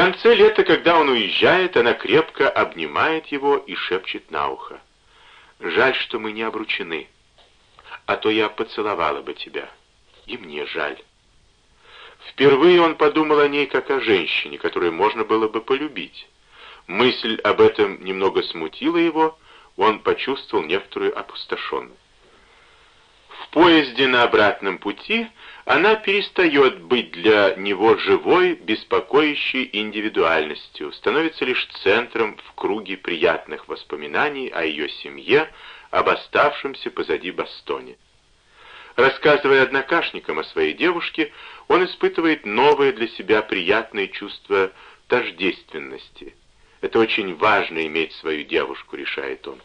конце лета, когда он уезжает, она крепко обнимает его и шепчет на ухо. «Жаль, что мы не обручены, а то я поцеловала бы тебя. И мне жаль». Впервые он подумал о ней как о женщине, которую можно было бы полюбить. Мысль об этом немного смутила его, он почувствовал некоторую опустошенность. Поезде на обратном пути она перестает быть для него живой, беспокоящей индивидуальностью, становится лишь центром в круге приятных воспоминаний о ее семье, об оставшемся позади Бастоне. Рассказывая однокашникам о своей девушке, он испытывает новое для себя приятное чувство тождественности. Это очень важно иметь свою девушку, решает он.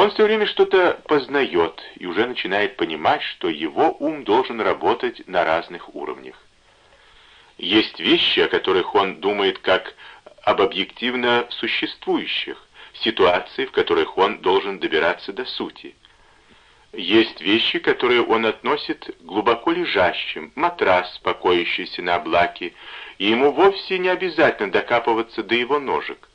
Он все время что-то познает и уже начинает понимать, что его ум должен работать на разных уровнях. Есть вещи, о которых он думает как об объективно существующих, ситуации, в которых он должен добираться до сути. Есть вещи, которые он относит глубоко лежащим, матрас, покоящийся на облаке, и ему вовсе не обязательно докапываться до его ножек.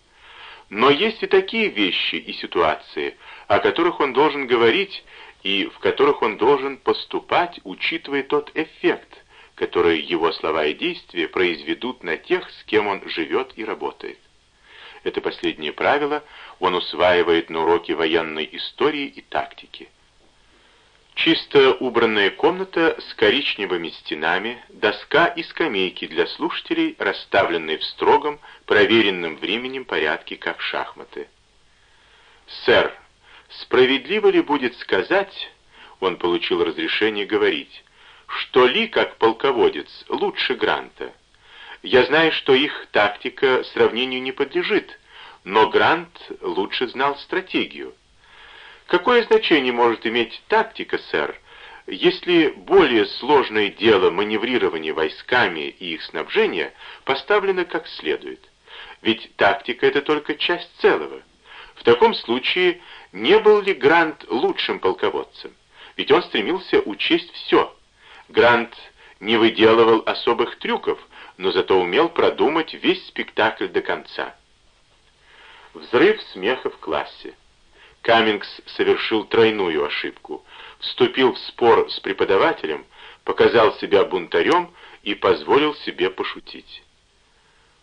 Но есть и такие вещи и ситуации, о которых он должен говорить и в которых он должен поступать, учитывая тот эффект, который его слова и действия произведут на тех, с кем он живет и работает. Это последнее правило он усваивает на уроке военной истории и тактики. Чисто убранная комната с коричневыми стенами, доска и скамейки для слушателей, расставленные в строгом, проверенном временем порядке, как шахматы. «Сэр, справедливо ли будет сказать, — он получил разрешение говорить, — что Ли, как полководец, лучше Гранта? Я знаю, что их тактика сравнению не подлежит, но Грант лучше знал стратегию». Какое значение может иметь тактика, сэр, если более сложное дело маневрирования войсками и их снабжения поставлено как следует? Ведь тактика — это только часть целого. В таком случае не был ли Грант лучшим полководцем? Ведь он стремился учесть все. Грант не выделывал особых трюков, но зато умел продумать весь спектакль до конца. Взрыв смеха в классе. Каммингс совершил тройную ошибку. Вступил в спор с преподавателем, показал себя бунтарем и позволил себе пошутить.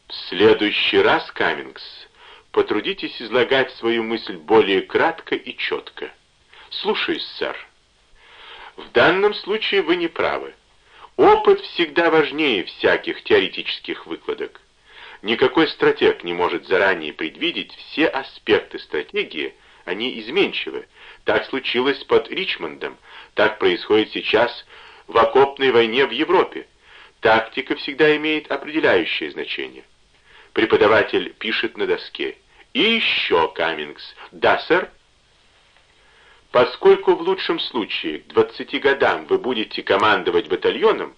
В следующий раз, Каммингс, потрудитесь излагать свою мысль более кратко и четко. Слушаюсь, сэр. В данном случае вы не правы. Опыт всегда важнее всяких теоретических выкладок. Никакой стратег не может заранее предвидеть все аспекты стратегии, они изменчивы. Так случилось под Ричмондом, так происходит сейчас в окопной войне в Европе. Тактика всегда имеет определяющее значение. Преподаватель пишет на доске. И еще, Каммингс. Да, сэр? Поскольку в лучшем случае к 20 годам вы будете командовать батальоном,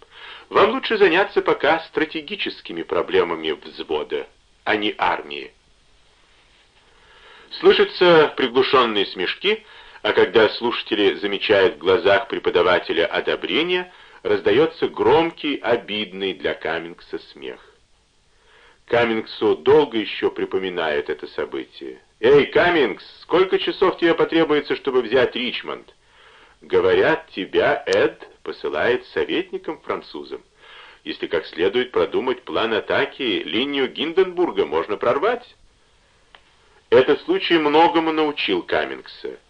вам лучше заняться пока стратегическими проблемами взвода, а не армии. Слышатся приглушенные смешки, а когда слушатели замечают в глазах преподавателя одобрение, раздается громкий, обидный для Каммингса смех. Каммингсу долго еще припоминает это событие. «Эй, Каммингс, сколько часов тебе потребуется, чтобы взять Ричмонд?» «Говорят, тебя Эд посылает советником французам. Если как следует продумать план атаки, линию Гинденбурга можно прорвать». Этот случай многому научил Каммингса.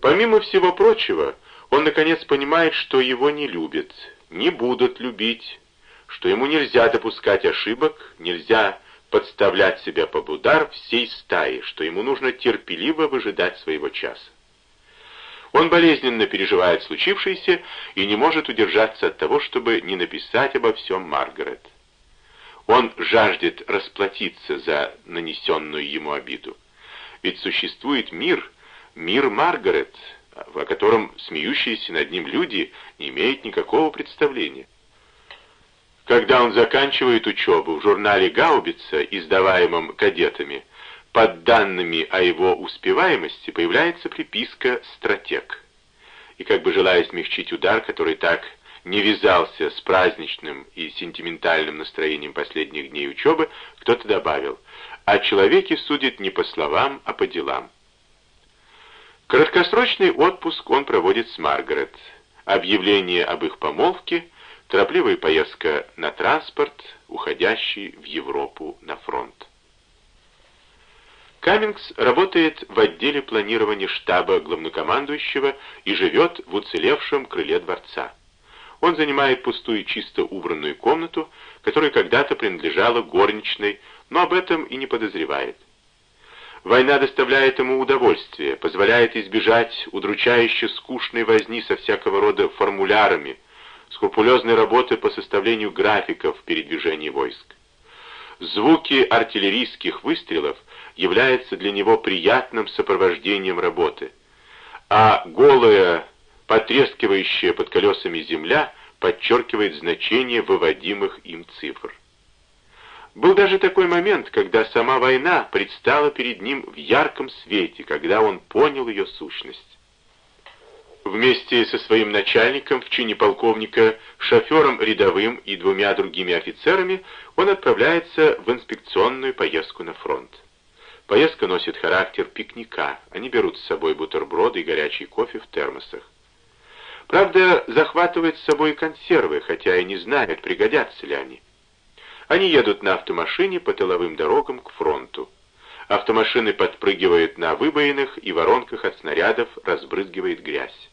Помимо всего прочего, он наконец понимает, что его не любят, не будут любить, что ему нельзя допускать ошибок, нельзя подставлять себя под удар всей стаи, что ему нужно терпеливо выжидать своего часа. Он болезненно переживает случившееся и не может удержаться от того, чтобы не написать обо всем Маргарет. Он жаждет расплатиться за нанесенную ему обиду. Ведь существует мир, мир Маргарет, о котором смеющиеся над ним люди не имеют никакого представления. Когда он заканчивает учебу в журнале «Гаубица», издаваемом кадетами, под данными о его успеваемости появляется приписка «Стратег». И как бы желая смягчить удар, который так не вязался с праздничным и сентиментальным настроением последних дней учебы, кто-то добавил, «О человеке судит не по словам, а по делам». Краткосрочный отпуск он проводит с Маргарет. Объявление об их помолвке, торопливая поездка на транспорт, уходящий в Европу на фронт. Каммингс работает в отделе планирования штаба главнокомандующего и живет в уцелевшем крыле дворца. Он занимает пустую чисто убранную комнату, которая когда-то принадлежала горничной, но об этом и не подозревает. Война доставляет ему удовольствие, позволяет избежать удручающе скучной возни со всякого рода формулярами, скрупулезной работы по составлению графиков передвижения войск. Звуки артиллерийских выстрелов являются для него приятным сопровождением работы, а голая, потрескивающая под колесами земля подчеркивает значение выводимых им цифр. Был даже такой момент, когда сама война предстала перед ним в ярком свете, когда он понял ее сущность. Вместе со своим начальником в чине полковника, шофером рядовым и двумя другими офицерами он отправляется в инспекционную поездку на фронт. Поездка носит характер пикника. Они берут с собой бутерброды и горячий кофе в термосах. Правда, захватывают с собой консервы, хотя и не знают, пригодятся ли они. Они едут на автомашине по тыловым дорогам к фронту. Автомашины подпрыгивают на выбоинах и воронках от снарядов разбрызгивает грязь.